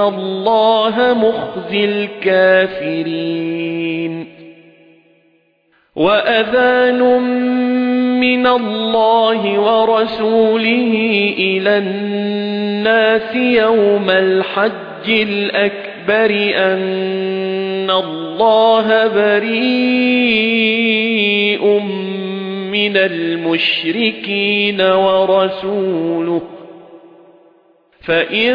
اللَّهَ مُخْزِي الْكَافِرِينَ وَأَذَانٌ مِّنَ اللَّهِ وَرَسُولِهِ إِلَى النَّاسِ يَوْمَ الْحَجِّ الْأَكْبَرِ أَنَّ اللَّهَ بَرِيءٌ مِّنَ الْمُشْرِكِينَ وَرَسُولُهُ فَإِن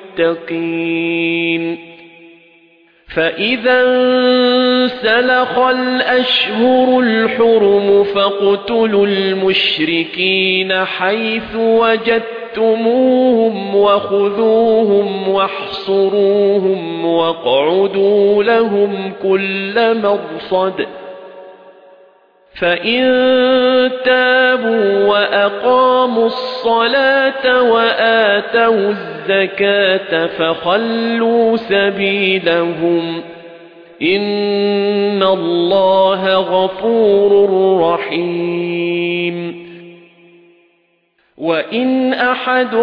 فَإِذَا انسَلَخَ الْأَشْهُرُ الْحُرُمُ فَاقْتُلُوا الْمُشْرِكِينَ حَيْثُ وَجَدتُّمُوهُمْ وَخُذُوهُمْ وَاحْصُرُوهُمْ وَاقْعُدُوا لَهُمْ كُلَّ مَرْصَدٍ. فَإِن تَابُوا وَأَقَامُوا الصَّلَاةَ وَآتَوُا الزَّكَاةَ فَخَلُّوا سَبِيلَهُمْ. إِنَّ اللَّهَ غَفُورٌ رَّحِيمٌ. وَإِنْ أَحَدٌ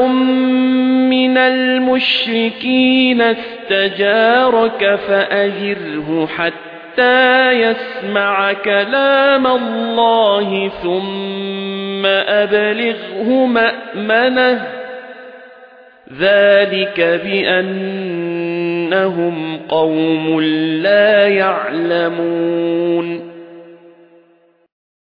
مِّنَ الْمُشْرِكِينَ اسْتَجَارَكَ فَأَجِرْهُ حَتَّى حَتَّى يَسْمَعَ كَلَامَ اللَّهِ ثُمَّ أَبْلِغْهُ مَأْمَنَهُ. ذَلِكَ بِأَنَّهُمْ قَوْمٌ لَّا يَعْلَمُونَ.